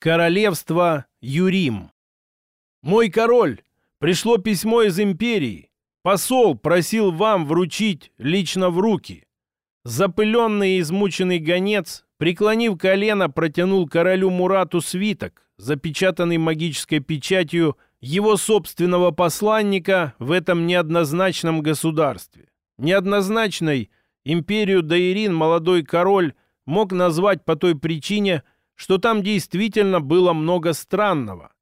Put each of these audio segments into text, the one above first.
Королевство Юрим. Мой король, пришло письмо из империи. Посол просил вам вручить лично в руки. Запыленный и измученный гонец, преклонив колено, протянул королю Мурату свиток, запечатанный магической печатью его собственного посланника в этом неоднозначном государстве. Неоднозначной империю Даирин молодой король мог назвать по той причине, что там действительно было много странного.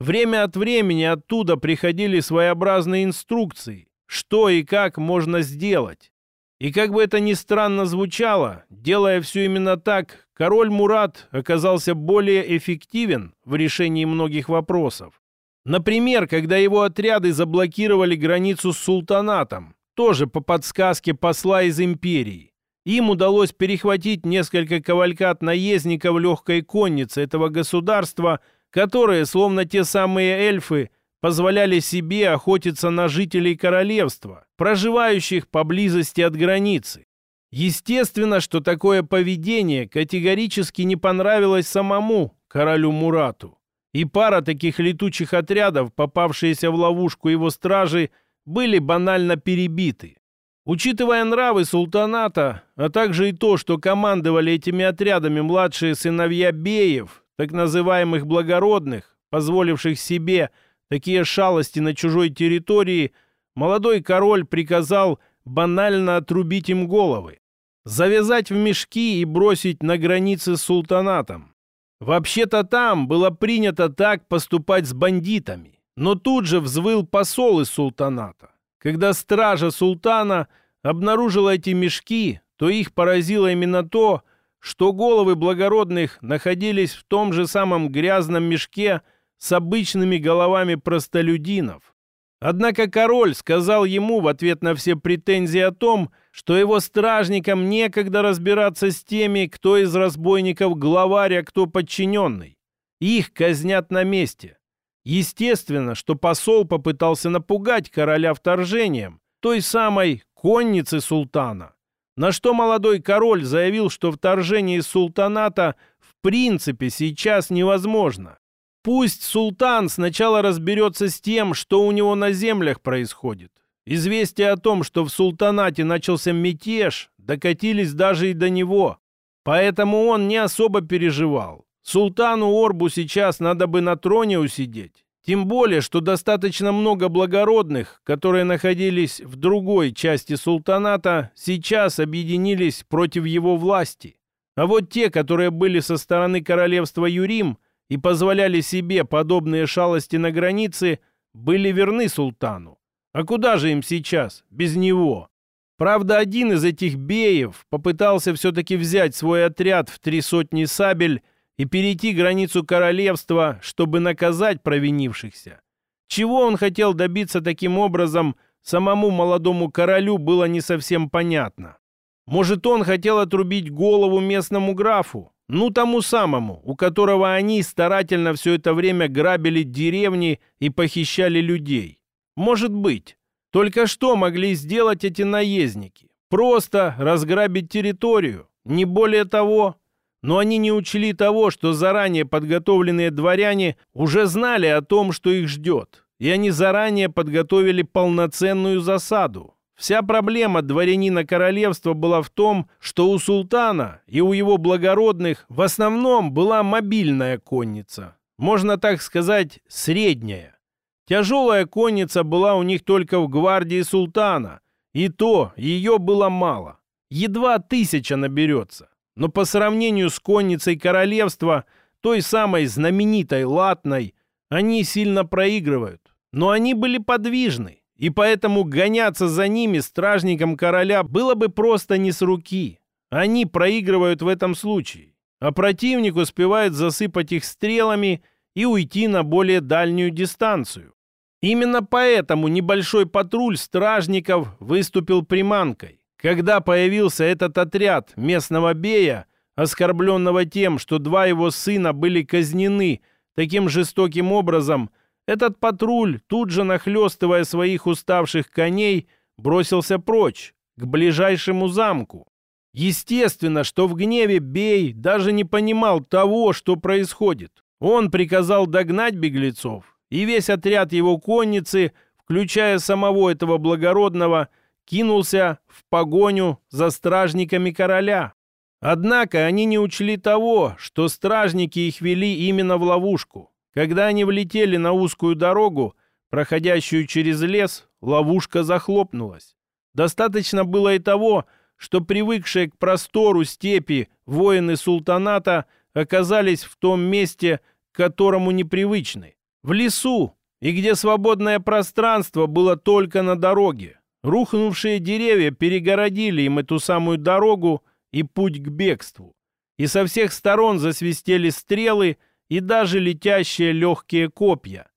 Время от времени оттуда приходили своеобразные инструкции, что и как можно сделать. И как бы это ни странно звучало, делая все именно так, король Мурат оказался более эффективен в решении многих вопросов. Например, когда его отряды заблокировали границу с султанатом, тоже по подсказке посла из империи. Им удалось перехватить несколько кавалькат наездников легкой конницы этого государства, которые, словно те самые эльфы, позволяли себе охотиться на жителей королевства, проживающих поблизости от границы. Естественно, что такое поведение категорически не понравилось самому королю Мурату. И пара таких летучих отрядов, попавшиеся в ловушку его стражи, были банально перебиты. Учитывая нравы султаната, а также и то, что командовали этими отрядами младшие сыновья беев, так называемых благородных, позволивших себе такие шалости на чужой территории, молодой король приказал банально отрубить им головы, завязать в мешки и бросить на границе с султанатом. Вообще-то там было принято так поступать с бандитами, но тут же взвыл посол из султаната. Когда стража султана обнаружила эти мешки, то их поразило именно то, что головы благородных находились в том же самом грязном мешке с обычными головами простолюдинов. Однако король сказал ему в ответ на все претензии о том, что его стражникам некогда разбираться с теми, кто из разбойников главарь, а кто подчиненный. Их казнят на месте. Естественно, что посол попытался напугать короля вторжением, той самой конницы султана. На что молодой король заявил, что вторжение из султаната в принципе сейчас невозможно. Пусть султан сначала разберется с тем, что у него на землях происходит. Известие о том, что в султанате начался мятеж, докатились даже и до него. Поэтому он не особо переживал. Султану Орбу сейчас надо бы на троне усидеть. Тем более, что достаточно много благородных, которые находились в другой части султаната, сейчас объединились против его власти. А вот те, которые были со стороны королевства Юрим и позволяли себе подобные шалости на границе, были верны султану. А куда же им сейчас, без него? Правда, один из этих беев попытался все-таки взять свой отряд в три сотни сабель и перейти границу королевства, чтобы наказать провинившихся. Чего он хотел добиться таким образом, самому молодому королю было не совсем понятно. Может, он хотел отрубить голову местному графу, ну тому самому, у которого они старательно все это время грабили деревни и похищали людей. Может быть. Только что могли сделать эти наездники? Просто разграбить территорию, не более того. Но они не учли того, что заранее подготовленные дворяне уже знали о том, что их ждет, и они заранее подготовили полноценную засаду. Вся проблема дворянина королевства была в том, что у султана и у его благородных в основном была мобильная конница. Можно так сказать, средняя. Тяжелая конница была у них только в гвардии султана, и то ее было мало. Едва тысяча наберется но по сравнению с конницей королевства, той самой знаменитой латной, они сильно проигрывают. Но они были подвижны, и поэтому гоняться за ними стражникам короля было бы просто не с руки. Они проигрывают в этом случае, а противник успевает засыпать их стрелами и уйти на более дальнюю дистанцию. Именно поэтому небольшой патруль стражников выступил приманкой. Когда появился этот отряд местного бея, оскорбленного тем, что два его сына были казнены таким жестоким образом, этот патруль, тут же нахлестывая своих уставших коней, бросился прочь, к ближайшему замку. Естественно, что в гневе Бей даже не понимал того, что происходит. Он приказал догнать беглецов, и весь отряд его конницы, включая самого этого благородного, кинулся в погоню за стражниками короля. Однако они не учли того, что стражники их вели именно в ловушку. Когда они влетели на узкую дорогу, проходящую через лес, ловушка захлопнулась. Достаточно было и того, что привыкшие к простору степи воины султаната оказались в том месте, к которому непривычны. В лесу, и где свободное пространство было только на дороге. Рухнувшие деревья перегородили им эту самую дорогу и путь к бегству. И со всех сторон засвистели стрелы и даже летящие легкие копья.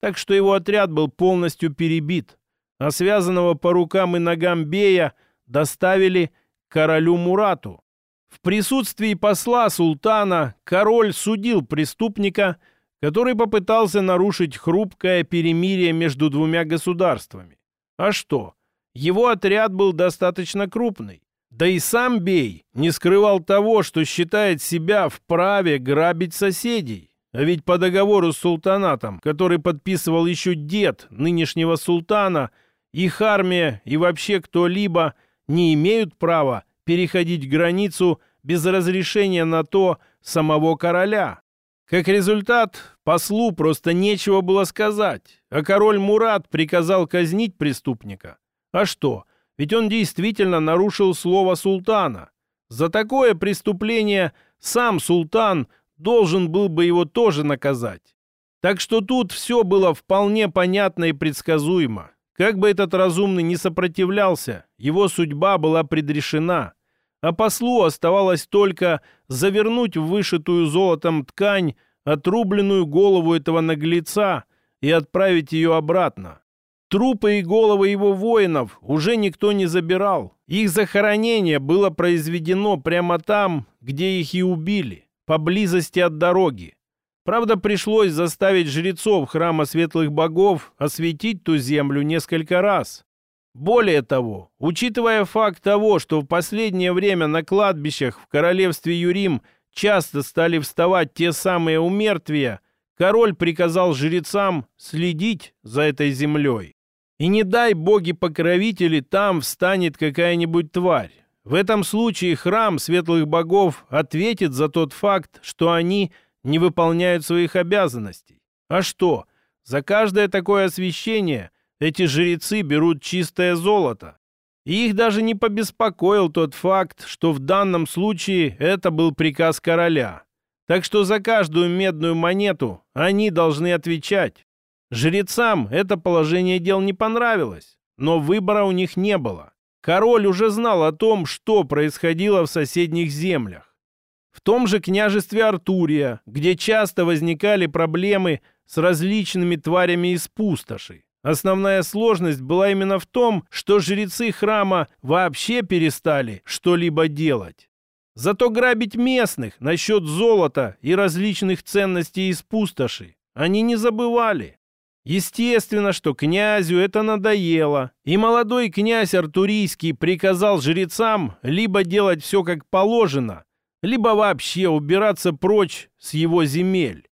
Так что его отряд был полностью перебит, а связанного по рукам и ногам Бея доставили королю Мурату. В присутствии посла султана король судил преступника, который попытался нарушить хрупкое перемирие между двумя государствами. А что? Его отряд был достаточно крупный. Да и сам Бей не скрывал того, что считает себя вправе грабить соседей. А ведь по договору с султанатом, который подписывал еще дед нынешнего султана, их армия и вообще кто-либо не имеют права переходить границу без разрешения на то самого короля. Как результат, послу просто нечего было сказать, а король Мурат приказал казнить преступника. А что? Ведь он действительно нарушил слово султана. За такое преступление сам султан должен был бы его тоже наказать. Так что тут все было вполне понятно и предсказуемо. Как бы этот разумный не сопротивлялся, его судьба была предрешена. А послу оставалось только завернуть в вышитую золотом ткань отрубленную голову этого наглеца и отправить ее обратно. Трупы и головы его воинов уже никто не забирал. Их захоронение было произведено прямо там, где их и убили, поблизости от дороги. Правда, пришлось заставить жрецов храма светлых богов осветить ту землю несколько раз. Более того, учитывая факт того, что в последнее время на кладбищах в королевстве Юрим часто стали вставать те самые умертвия, король приказал жрецам следить за этой землей. И не дай боги-покровители, там встанет какая-нибудь тварь. В этом случае храм светлых богов ответит за тот факт, что они – не выполняют своих обязанностей. А что? За каждое такое освещение эти жрецы берут чистое золото. И их даже не побеспокоил тот факт, что в данном случае это был приказ короля. Так что за каждую медную монету они должны отвечать. Жрецам это положение дел не понравилось, но выбора у них не было. Король уже знал о том, что происходило в соседних землях. В том же княжестве Артурия, где часто возникали проблемы с различными тварями из пустоши. Основная сложность была именно в том, что жрецы храма вообще перестали что-либо делать. Зато грабить местных насчет золота и различных ценностей из пустоши они не забывали. Естественно, что князю это надоело, и молодой князь Артурийский приказал жрецам либо делать все как положено, либо вообще убираться прочь с его земель.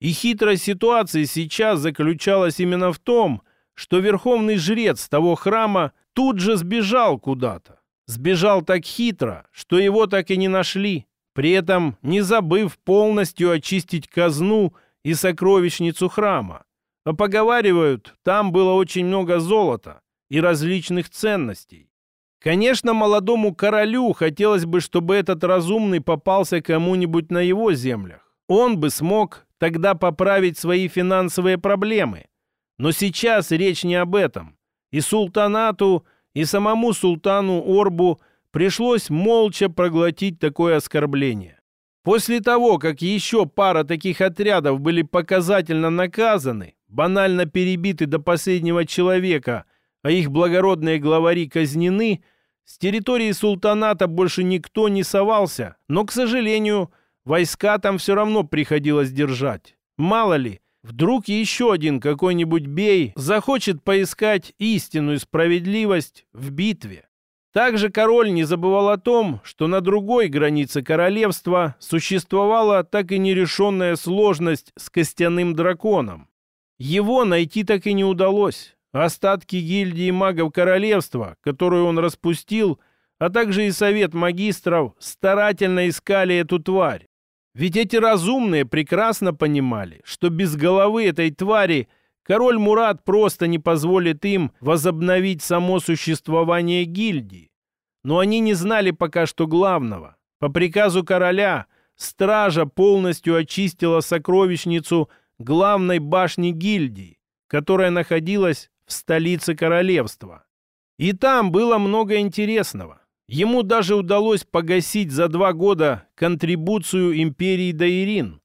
И хитрость ситуации сейчас заключалась именно в том, что верховный жрец того храма тут же сбежал куда-то. Сбежал так хитро, что его так и не нашли, при этом не забыв полностью очистить казну и сокровищницу храма. А поговаривают, там было очень много золота и различных ценностей. Конечно, молодому королю хотелось бы, чтобы этот разумный попался кому-нибудь на его землях. Он бы смог тогда поправить свои финансовые проблемы. Но сейчас речь не об этом. И султанату, и самому султану Орбу пришлось молча проглотить такое оскорбление. После того, как еще пара таких отрядов были показательно наказаны, банально перебиты до последнего человека, а их благородные главари казнены – с территории султаната больше никто не совался, но, к сожалению, войска там все равно приходилось держать. Мало ли, вдруг еще один какой-нибудь бей захочет поискать истинную справедливость в битве. Также король не забывал о том, что на другой границе королевства существовала так и нерешенная сложность с костяным драконом. Его найти так и не удалось. Остатки гильдии магов королевства, которую он распустил, а также и совет магистров старательно искали эту тварь. Ведь эти разумные прекрасно понимали, что без головы этой твари король Мурат просто не позволит им возобновить само существование гильдии. Но они не знали пока что главного. По приказу короля стража полностью очистила сокровищницу главной башни гильдии, которая находилась в столице королевства. И там было много интересного. Ему даже удалось погасить за два года контрибуцию империи Даирин.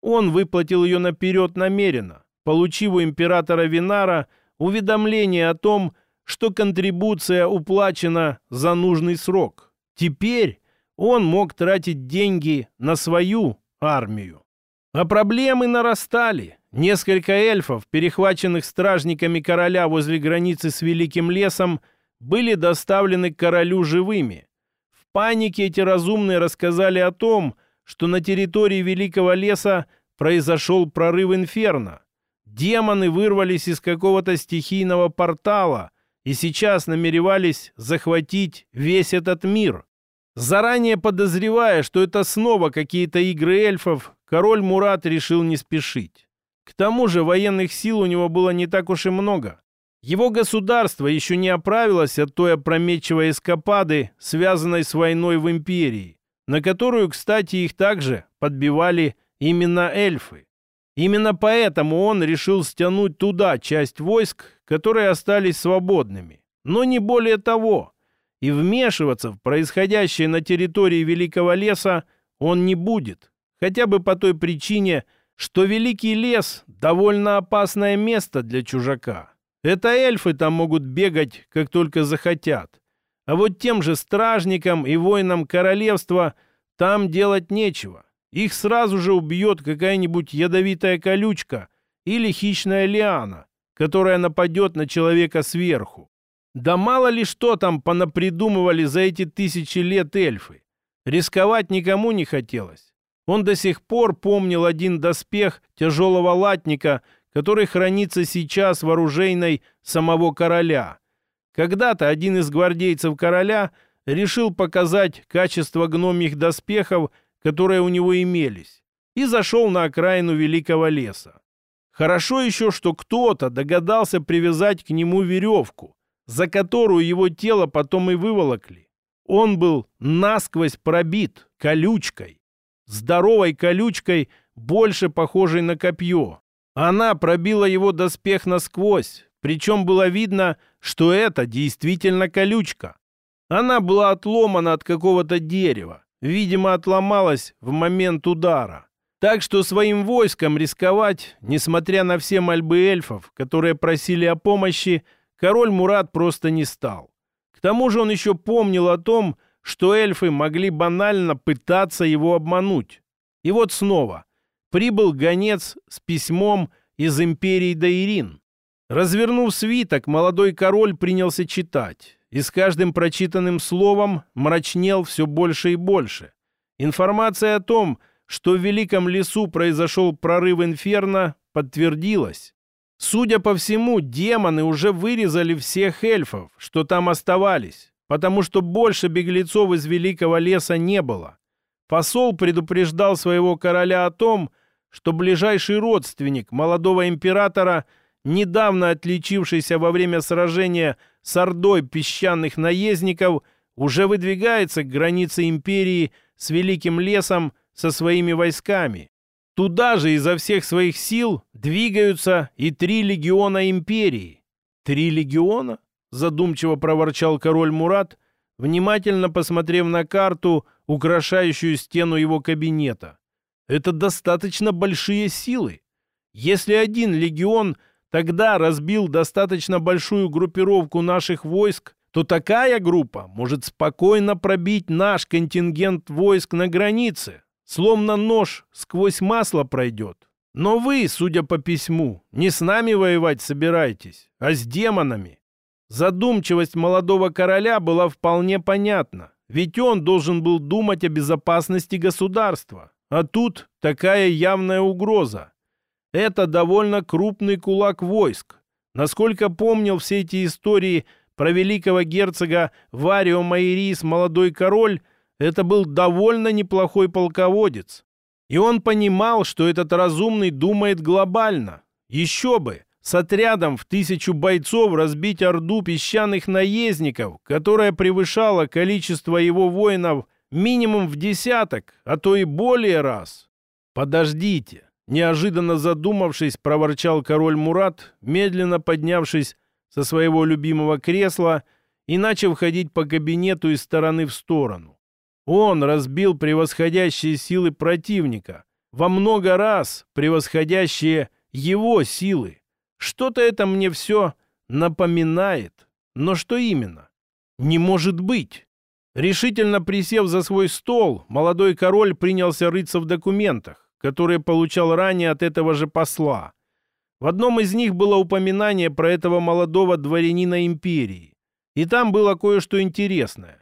Он выплатил ее наперед намеренно, получив у императора Винара уведомление о том, что контрибуция уплачена за нужный срок. Теперь он мог тратить деньги на свою армию. А проблемы нарастали. Несколько эльфов, перехваченных стражниками короля возле границы с Великим лесом, были доставлены к королю живыми. В панике эти разумные рассказали о том, что на территории Великого леса произошел прорыв инферно. Демоны вырвались из какого-то стихийного портала и сейчас намеревались захватить весь этот мир. Заранее подозревая, что это снова какие-то игры эльфов, король Мурат решил не спешить. К тому же военных сил у него было не так уж и много. Его государство еще не оправилось от той опрометчивой эскапады, связанной с войной в империи, на которую, кстати, их также подбивали именно эльфы. Именно поэтому он решил стянуть туда часть войск, которые остались свободными. Но не более того. И вмешиваться в происходящее на территории Великого леса он не будет. Хотя бы по той причине, что Великий лес – довольно опасное место для чужака. Это эльфы там могут бегать, как только захотят. А вот тем же стражникам и воинам королевства там делать нечего. Их сразу же убьет какая-нибудь ядовитая колючка или хищная лиана, которая нападет на человека сверху. Да мало ли что там понапридумывали за эти тысячи лет эльфы. Рисковать никому не хотелось. Он до сих пор помнил один доспех тяжелого латника, который хранится сейчас в оружейной самого короля. Когда-то один из гвардейцев короля решил показать качество гномьих доспехов, которые у него имелись, и зашел на окраину великого леса. Хорошо еще, что кто-то догадался привязать к нему веревку, за которую его тело потом и выволокли. Он был насквозь пробит колючкой. Здоровой колючкой, больше похожей на копье. Она пробила его доспех насквозь, причем было видно, что это действительно колючка. Она была отломана от какого-то дерева, видимо, отломалась в момент удара. Так что своим войском рисковать, несмотря на все мольбы эльфов, которые просили о помощи, король Мурат просто не стал. К тому же он еще помнил о том, что эльфы могли банально пытаться его обмануть. И вот снова – прибыл гонец с письмом из империи Даирин. Развернув свиток, молодой король принялся читать, и с каждым прочитанным словом мрачнел все больше и больше. Информация о том, что в Великом лесу произошел прорыв инферно, подтвердилась. Судя по всему, демоны уже вырезали всех эльфов, что там оставались, потому что больше беглецов из Великого леса не было. Посол предупреждал своего короля о том, что ближайший родственник молодого императора, недавно отличившийся во время сражения с ордой песчаных наездников, уже выдвигается к границе империи с Великим лесом со своими войсками. Туда же изо всех своих сил двигаются и три легиона империи. «Три легиона?» — задумчиво проворчал король Мурат, внимательно посмотрев на карту, украшающую стену его кабинета. Это достаточно большие силы. Если один легион тогда разбил достаточно большую группировку наших войск, то такая группа может спокойно пробить наш контингент войск на границе, словно нож сквозь масло пройдет. Но вы, судя по письму, не с нами воевать собираетесь, а с демонами. Задумчивость молодого короля была вполне понятна, ведь он должен был думать о безопасности государства. А тут такая явная угроза. Это довольно крупный кулак войск. Насколько помнил все эти истории про великого герцога Варио Майрис, молодой король, это был довольно неплохой полководец. И он понимал, что этот разумный думает глобально. Еще бы! с отрядом в тысячу бойцов разбить орду песчаных наездников, которая превышала количество его воинов минимум в десяток, а то и более раз. «Подождите!» Неожиданно задумавшись, проворчал король Мурат, медленно поднявшись со своего любимого кресла и начав ходить по кабинету из стороны в сторону. Он разбил превосходящие силы противника, во много раз превосходящие его силы. Что-то это мне все напоминает. Но что именно? Не может быть. Решительно присев за свой стол, молодой король принялся рыться в документах, которые получал ранее от этого же посла. В одном из них было упоминание про этого молодого дворянина империи. И там было кое-что интересное.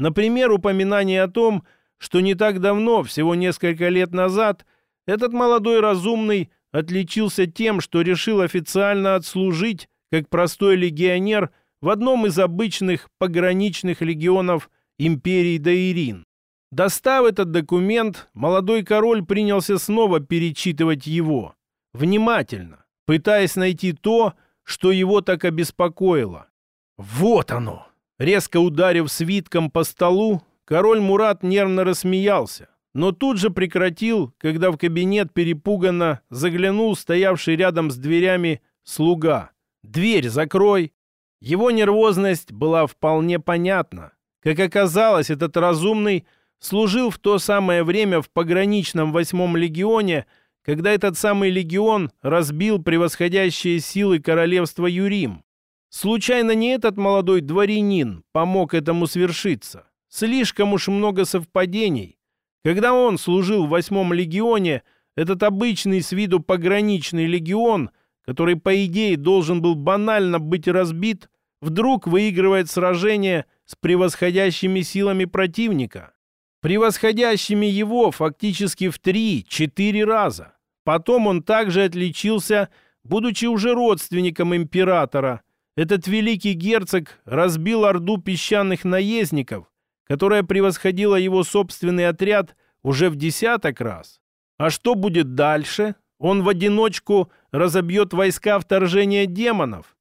Например, упоминание о том, что не так давно, всего несколько лет назад, этот молодой разумный отличился тем, что решил официально отслужить как простой легионер в одном из обычных пограничных легионов империи Даирин. Достав этот документ, молодой король принялся снова перечитывать его. Внимательно, пытаясь найти то, что его так обеспокоило. «Вот оно!» Резко ударив свитком по столу, король Мурат нервно рассмеялся но тут же прекратил, когда в кабинет перепуганно заглянул стоявший рядом с дверями слуга. «Дверь закрой!» Его нервозность была вполне понятна. Как оказалось, этот разумный служил в то самое время в пограничном восьмом легионе, когда этот самый легион разбил превосходящие силы королевства Юрим. Случайно не этот молодой дворянин помог этому свершиться? Слишком уж много совпадений. Когда он служил в восьмом легионе, этот обычный с виду пограничный легион, который, по идее, должен был банально быть разбит, вдруг выигрывает сражение с превосходящими силами противника. Превосходящими его фактически в 3-4 раза. Потом он также отличился, будучи уже родственником императора. Этот великий герцог разбил орду песчаных наездников, которая превосходила его собственный отряд уже в десяток раз. А что будет дальше? Он в одиночку разобьет войска вторжения демонов?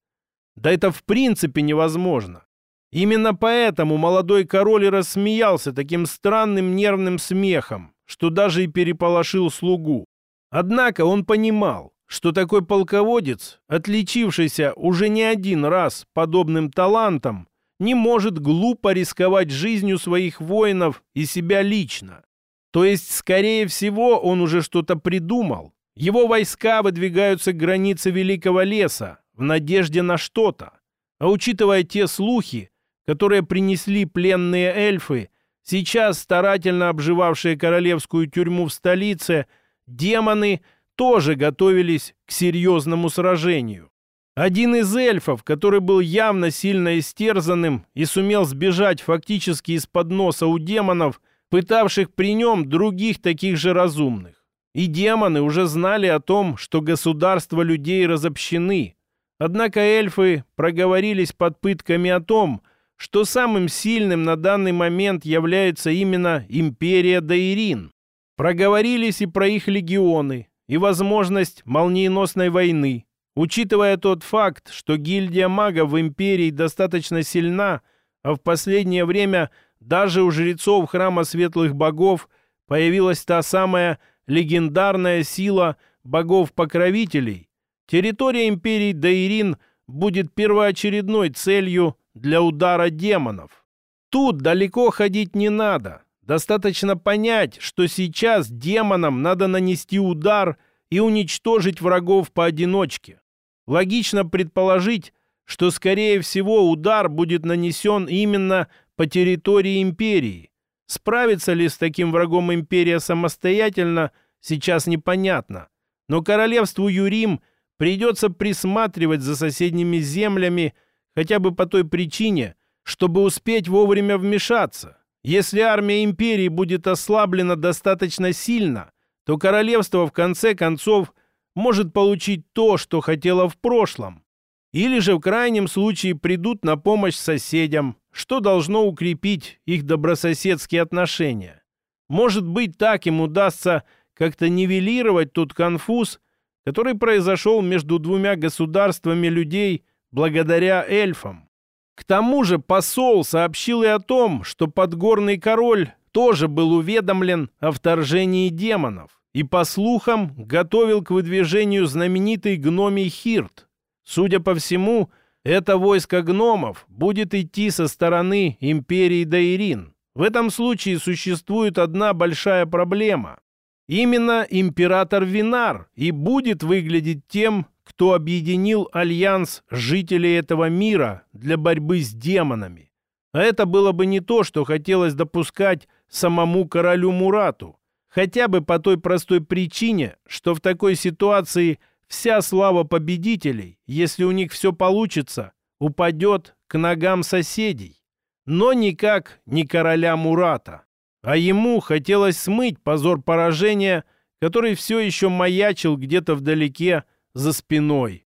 Да это в принципе невозможно. Именно поэтому молодой король рассмеялся таким странным нервным смехом, что даже и переполошил слугу. Однако он понимал, что такой полководец, отличившийся уже не один раз подобным талантом, не может глупо рисковать жизнью своих воинов и себя лично. То есть, скорее всего, он уже что-то придумал. Его войска выдвигаются к границе Великого леса в надежде на что-то. А учитывая те слухи, которые принесли пленные эльфы, сейчас старательно обживавшие королевскую тюрьму в столице, демоны тоже готовились к серьезному сражению. Один из эльфов, который был явно сильно истерзанным и сумел сбежать фактически из-под носа у демонов, пытавших при нем других таких же разумных. И демоны уже знали о том, что государства людей разобщены. Однако эльфы проговорились под пытками о том, что самым сильным на данный момент является именно империя Даирин. Проговорились и про их легионы, и возможность молниеносной войны, Учитывая тот факт, что гильдия магов в империи достаточно сильна, а в последнее время даже у жрецов храма светлых богов появилась та самая легендарная сила богов-покровителей, территория империи Даирин будет первоочередной целью для удара демонов. Тут далеко ходить не надо. Достаточно понять, что сейчас демонам надо нанести удар – и уничтожить врагов поодиночке. Логично предположить, что, скорее всего, удар будет нанесен именно по территории империи. Справится ли с таким врагом империя самостоятельно, сейчас непонятно. Но королевству Юрим придется присматривать за соседними землями, хотя бы по той причине, чтобы успеть вовремя вмешаться. Если армия империи будет ослаблена достаточно сильно, то королевство в конце концов может получить то, что хотело в прошлом. Или же в крайнем случае придут на помощь соседям, что должно укрепить их добрососедские отношения. Может быть, так им удастся как-то нивелировать тот конфуз, который произошел между двумя государствами людей благодаря эльфам. К тому же посол сообщил и о том, что подгорный король тоже был уведомлен о вторжении демонов и, по слухам, готовил к выдвижению знаменитый гномий Хирт. Судя по всему, это войско гномов будет идти со стороны империи Дайрин. В этом случае существует одна большая проблема. Именно император Винар и будет выглядеть тем, кто объединил альянс жителей этого мира для борьбы с демонами. А это было бы не то, что хотелось допускать самому королю Мурату. Хотя бы по той простой причине, что в такой ситуации вся слава победителей, если у них все получится, упадет к ногам соседей. Но никак не короля Мурата. А ему хотелось смыть позор поражения, который все еще маячил где-то вдалеке за спиной.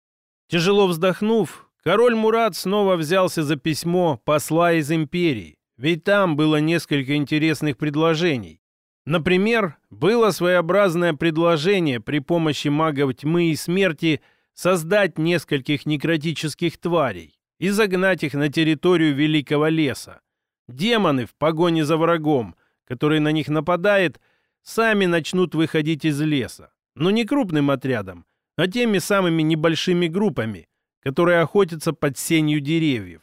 Тяжело вздохнув, король Мурат снова взялся за письмо посла из империи, ведь там было несколько интересных предложений. Например, было своеобразное предложение при помощи магов тьмы и смерти создать нескольких некротических тварей и загнать их на территорию Великого леса. Демоны в погоне за врагом, который на них нападает, сами начнут выходить из леса. Но не крупным отрядом, а теми самыми небольшими группами, которые охотятся под сенью деревьев.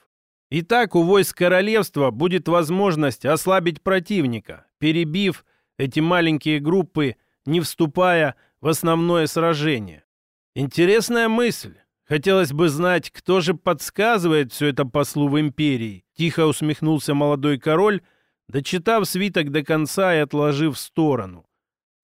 Итак, у войск королевства будет возможность ослабить противника, перебив эти маленькие группы, не вступая в основное сражение. Интересная мысль. Хотелось бы знать, кто же подсказывает все это послу в империи. Тихо усмехнулся молодой король, дочитав свиток до конца и отложив в сторону.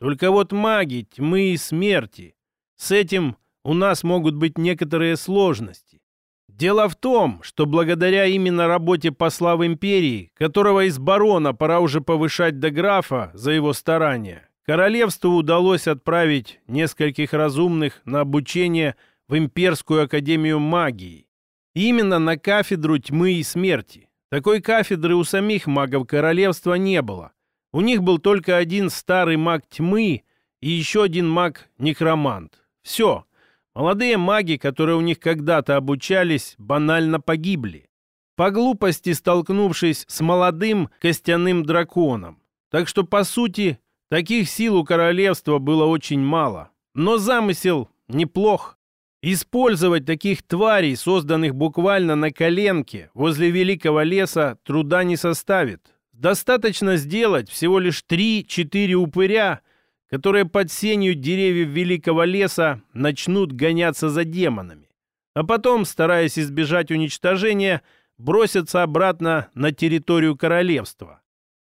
Только вот маги, тьмы и смерти с этим у нас могут быть некоторые сложности. Дело в том, что благодаря именно работе посла в империи, которого из барона пора уже повышать до графа за его старания, королевству удалось отправить нескольких разумных на обучение в Имперскую академию магии. Именно на кафедру тьмы и смерти. Такой кафедры у самих магов королевства не было. У них был только один старый маг тьмы и еще один маг-некромант. Все. Молодые маги, которые у них когда-то обучались, банально погибли. По глупости столкнувшись с молодым костяным драконом. Так что, по сути, таких сил у королевства было очень мало. Но замысел неплох. Использовать таких тварей, созданных буквально на коленке возле великого леса, труда не составит. Достаточно сделать всего лишь 3-4 упыря, которые под сенью деревьев великого леса начнут гоняться за демонами, а потом, стараясь избежать уничтожения, бросятся обратно на территорию королевства.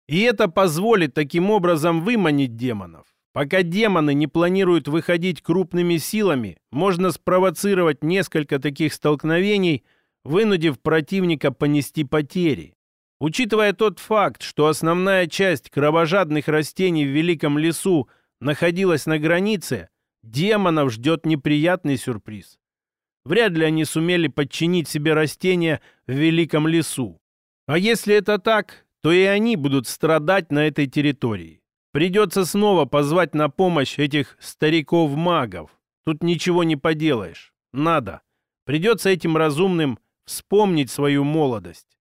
И это позволит таким образом выманить демонов. Пока демоны не планируют выходить крупными силами, можно спровоцировать несколько таких столкновений, вынудив противника понести потери. Учитывая тот факт, что основная часть кровожадных растений в Великом лесу – находилась на границе, демонов ждет неприятный сюрприз. Вряд ли они сумели подчинить себе растения в великом лесу. А если это так, то и они будут страдать на этой территории. Придется снова позвать на помощь этих стариков-магов. Тут ничего не поделаешь. Надо. Придется этим разумным вспомнить свою молодость.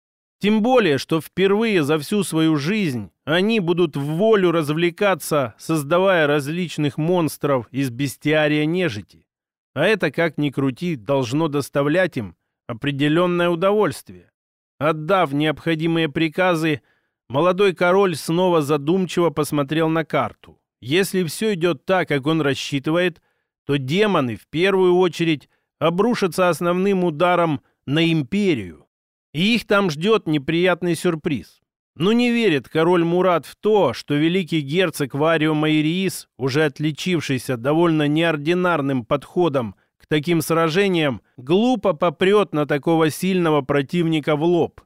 Тем более, что впервые за всю свою жизнь они будут в волю развлекаться, создавая различных монстров из бестиария нежити. А это, как ни крути, должно доставлять им определенное удовольствие. Отдав необходимые приказы, молодой король снова задумчиво посмотрел на карту. Если все идет так, как он рассчитывает, то демоны в первую очередь обрушатся основным ударом на империю, и их там ждет неприятный сюрприз. Но не верит король Мурат в то, что великий герцог Варио Майриис, уже отличившийся довольно неординарным подходом к таким сражениям, глупо попрет на такого сильного противника в лоб.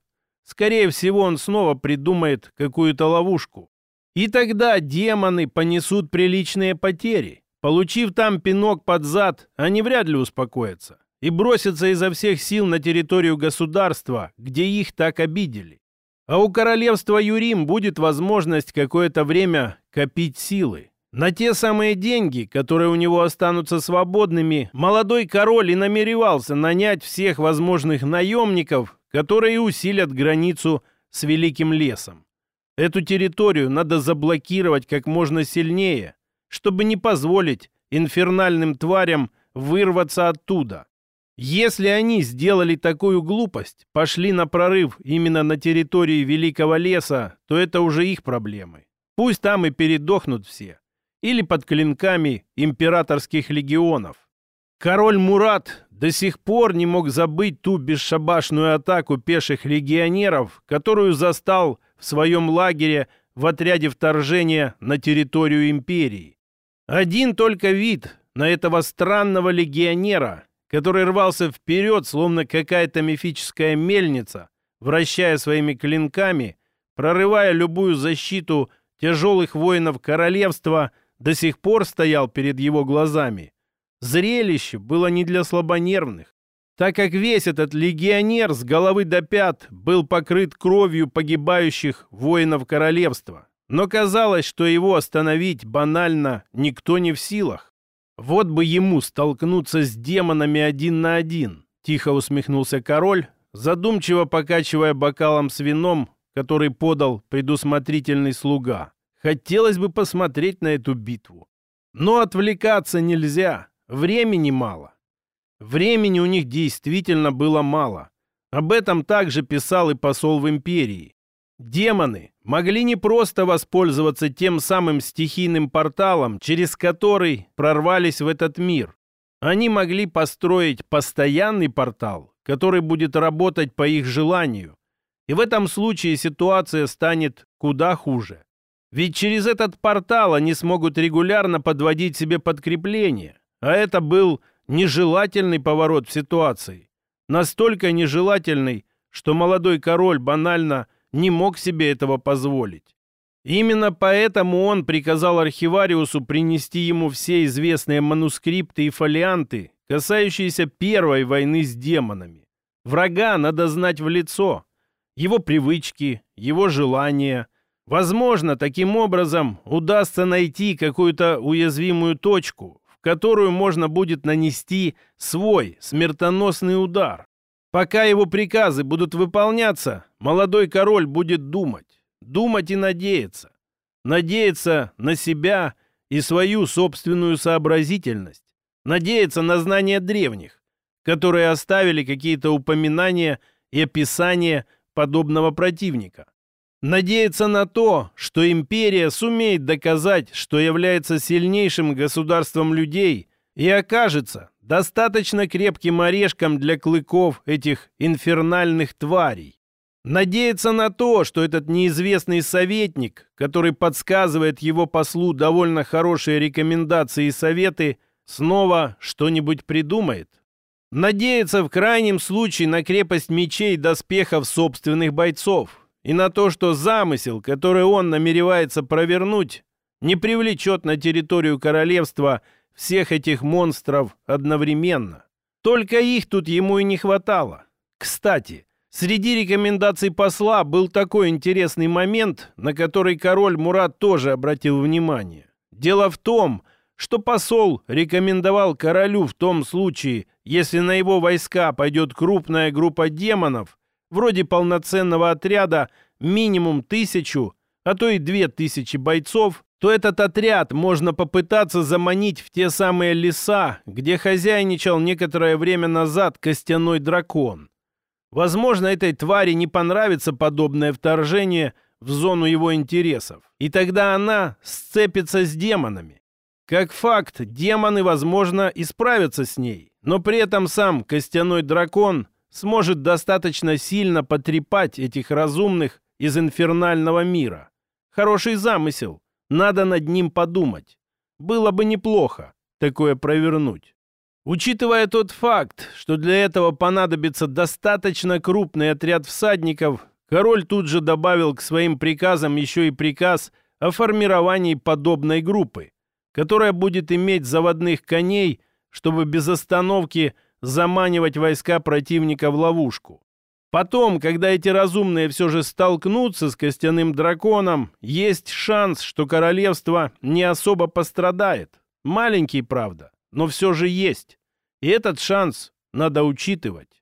Скорее всего, он снова придумает какую-то ловушку. И тогда демоны понесут приличные потери. Получив там пинок под зад, они вряд ли успокоятся и бросятся изо всех сил на территорию государства, где их так обидели. А у королевства Юрим будет возможность какое-то время копить силы. На те самые деньги, которые у него останутся свободными, молодой король и намеревался нанять всех возможных наемников, которые усилят границу с Великим лесом. Эту территорию надо заблокировать как можно сильнее, чтобы не позволить инфернальным тварям вырваться оттуда. Если они сделали такую глупость, пошли на прорыв именно на территории Великого леса, то это уже их проблемы. Пусть там и передохнут все. Или под клинками императорских легионов. Король Мурат до сих пор не мог забыть ту бесшабашную атаку пеших легионеров, которую застал в своем лагере в отряде вторжения на территорию империи. Один только вид на этого странного легионера который рвался вперед, словно какая-то мифическая мельница, вращая своими клинками, прорывая любую защиту тяжелых воинов королевства, до сих пор стоял перед его глазами. Зрелище было не для слабонервных, так как весь этот легионер с головы до пят был покрыт кровью погибающих воинов королевства. Но казалось, что его остановить банально никто не в силах. Вот бы ему столкнуться с демонами один на один, тихо усмехнулся король, задумчиво покачивая бокалом с вином, который подал предусмотрительный слуга. Хотелось бы посмотреть на эту битву. Но отвлекаться нельзя, времени мало. Времени у них действительно было мало. Об этом также писал и посол в империи. Демоны могли не просто воспользоваться тем самым стихийным порталом, через который прорвались в этот мир. Они могли построить постоянный портал, который будет работать по их желанию. И в этом случае ситуация станет куда хуже. Ведь через этот портал они смогут регулярно подводить себе подкрепление. А это был нежелательный поворот в ситуации. Настолько нежелательный, что молодой король банально – не мог себе этого позволить. Именно поэтому он приказал архивариусу принести ему все известные манускрипты и фолианты, касающиеся первой войны с демонами. Врага надо знать в лицо, его привычки, его желания. Возможно, таким образом удастся найти какую-то уязвимую точку, в которую можно будет нанести свой смертоносный удар. Пока его приказы будут выполняться, молодой король будет думать. Думать и надеяться. Надеяться на себя и свою собственную сообразительность. Надеяться на знания древних, которые оставили какие-то упоминания и описания подобного противника. Надеяться на то, что империя сумеет доказать, что является сильнейшим государством людей и окажется достаточно крепким орешком для клыков этих инфернальных тварей. Надеяться на то, что этот неизвестный советник, который подсказывает его послу довольно хорошие рекомендации и советы, снова что-нибудь придумает. Надеяться в крайнем случае на крепость мечей и доспехов собственных бойцов и на то, что замысел, который он намеревается провернуть, не привлечет на территорию королевства – всех этих монстров одновременно. Только их тут ему и не хватало. Кстати, среди рекомендаций посла был такой интересный момент, на который король Мурат тоже обратил внимание. Дело в том, что посол рекомендовал королю в том случае, если на его войска пойдет крупная группа демонов, вроде полноценного отряда минимум тысячу, а то и две тысячи бойцов, то этот отряд можно попытаться заманить в те самые леса, где хозяйничал некоторое время назад костяной дракон. Возможно, этой твари не понравится подобное вторжение в зону его интересов, и тогда она сцепится с демонами. Как факт, демоны, возможно, и справятся с ней, но при этом сам костяной дракон сможет достаточно сильно потрепать этих разумных из инфернального мира. Хороший замысел – надо над ним подумать. Было бы неплохо такое провернуть. Учитывая тот факт, что для этого понадобится достаточно крупный отряд всадников, король тут же добавил к своим приказам еще и приказ о формировании подобной группы, которая будет иметь заводных коней, чтобы без остановки заманивать войска противника в ловушку. Потом, когда эти разумные все же столкнутся с костяным драконом, есть шанс, что королевство не особо пострадает. Маленький, правда, но все же есть. И этот шанс надо учитывать.